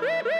Woo!